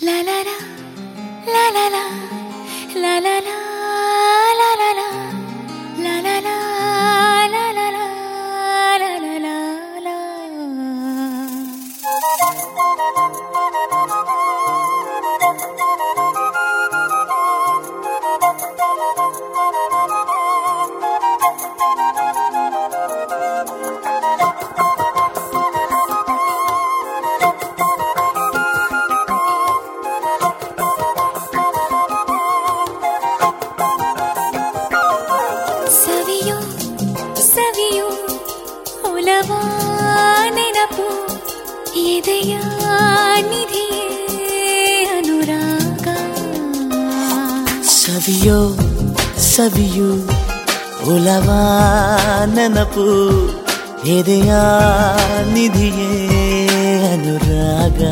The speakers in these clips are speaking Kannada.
啦啦啦啦啦啦啦啦啦。ನೆನಪು ಎದೆಯ ನಿಧಿಯೇ ಅನುರಾಗ? ಸವಿಯೋ ಸವಿಯು ಉಲವಾ ನೆನಪು ಎದೆಯ ನಿಧಿಯೇ ಅನುರಾಗ?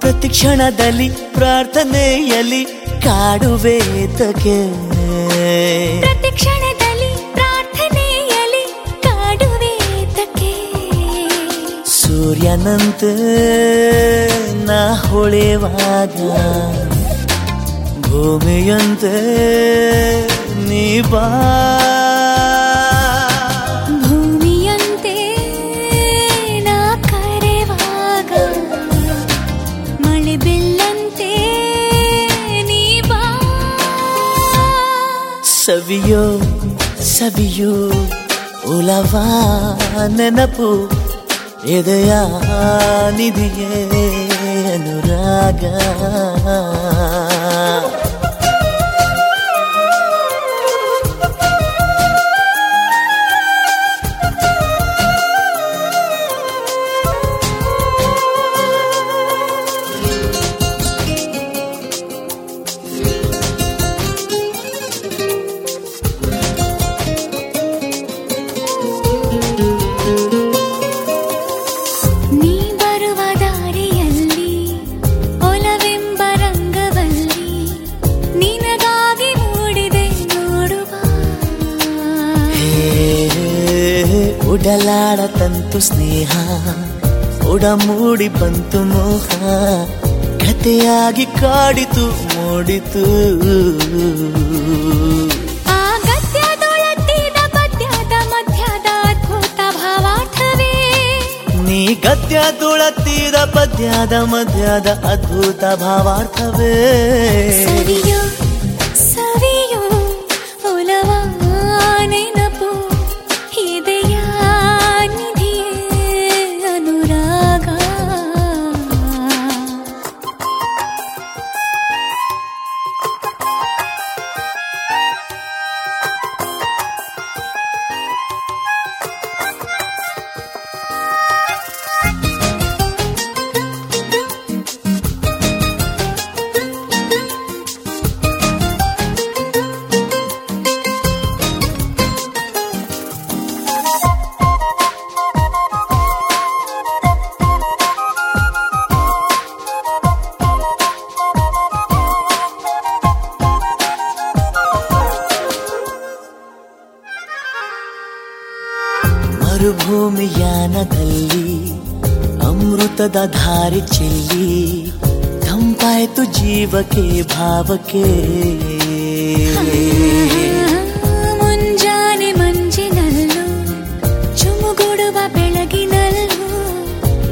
ಪ್ರತಿ ಕ್ಷಣದಲ್ಲಿ ಪ್ರಾರ್ಥನೆಯಲ್ಲಿ ಕಾಡುವೇತಕ್ಕೆ ಪ್ರತಿ ಕ್ಷಣದಲ್ಲಿ ಸೂರ್ಯನಂತೆ ನಾ ಹೊಳೆವಾಗ ಭೂಮಿಯಂತೆ ನೀ ಬಾ. ಭೂಮಿಯಂತೆ ನಾ ಕರೆವಾಗ ಮಳೆ ಬೆಲ್ಲಂತೆ ನೀ ಬಾ. ಸವಿಯೋ ಸವಿಯೋ ಉಲವಾ ನೆನಪು ಎದೆಯ ನಿಧಿಯೇ ಅನುರಾಗ. ಹೇ ಉಡಲಾಡ ತಂತು ಸ್ನೇಹ. ಉಡಮೂಡಿ ಬಂತು ಮೋಹ. ಕಥೆಯಾಗಿ ಕಾಡಿತು ಮೂಡಿತು. ಆ ಗದ್ಯದೊಳತ್ತಿದ ಪದ್ಯದ ಮಧ್ಯದ ಅದ್ಭುತ ಭಾವಾರ್ಥವೇ. ನೀ ಗದ್ಯ ತುಳತ್ತೀರ ಪದ್ಯದ ಮಧ್ಯದ ಅದ್ಭುತ ಭಾವಾರ್ಥವೇ. ಮರುಭೂಮಿಯಾನದಲ್ಲಿ ಅಮೃತದ ಧಾರಿ ಚೆಲ್ಲಿ ತಂಪಾಯ್ತು ಜೀವಕ್ಕೆ ಭಾವಕ್ಕೆ. ಮುಂಜಾನೆ ಮಂಜಿನಲ್ಲೂ ಚುಮುಗುಡುವ ಬೆಳಗಿನಲ್ಲೂ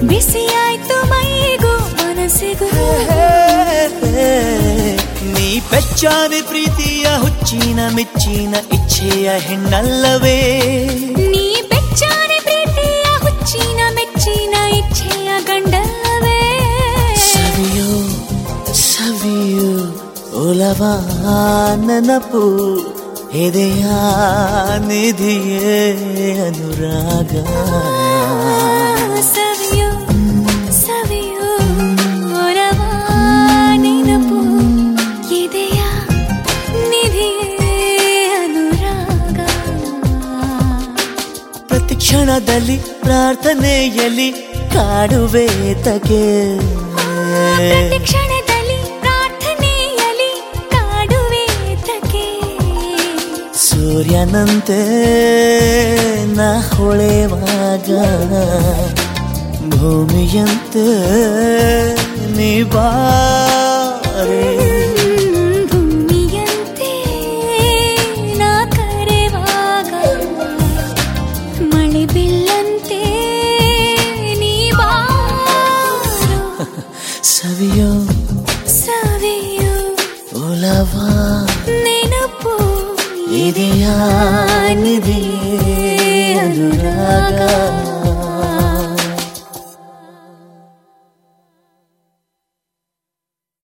ಬಿಸಿಯಾಯ್ತು ಮೈಗೂ ಮನಸ್ಸಿಗೂ. ನೀ ಪೆಚ್ಚಾನೆ ಪ್ರೀತಿಯ ಹುಚ್ಚಿನ ಮೆಚ್ಚಿನ ಇಚ್ಛೆಯ ಹೆಣ್ಣಲ್ಲವೇ. ನೆನಪು ಎದೆಯ ನಿಧಿಯೇ ಅನುರಾಗ. ಸವಿಯೋ ಸವಿಯೋ ಒಲವ ನೆನಪು ಇದೆಯ ನಿಧಿಯೇ ಅನುರಾಗ. ಪ್ರತಿ ಕ್ಷಣದಲ್ಲಿ ಪ್ರಾರ್ಥನೆಯಲ್ಲಿ ಕಾಡುವೆ ತಗೆ. ಕ್ಷಣದಲ್ಲಿ ಸೂರ್ಯನಂತೆ ನಾ ಹೊಳೆವಾಗ ಭೂಮಿಯಂತೆ ನೀ ಬಾರೆ ಭೂಮಿಯಂತೆ ನಾ ಕರೆವಾಗ ಮಳೆ ಬಿಲ್ಲಂತೆ ನೀ ಬಾರೋ ಸವಿಯೋ ಇದೆಯಾ ನಿಧಿಯೇ ಅನುರಾಗ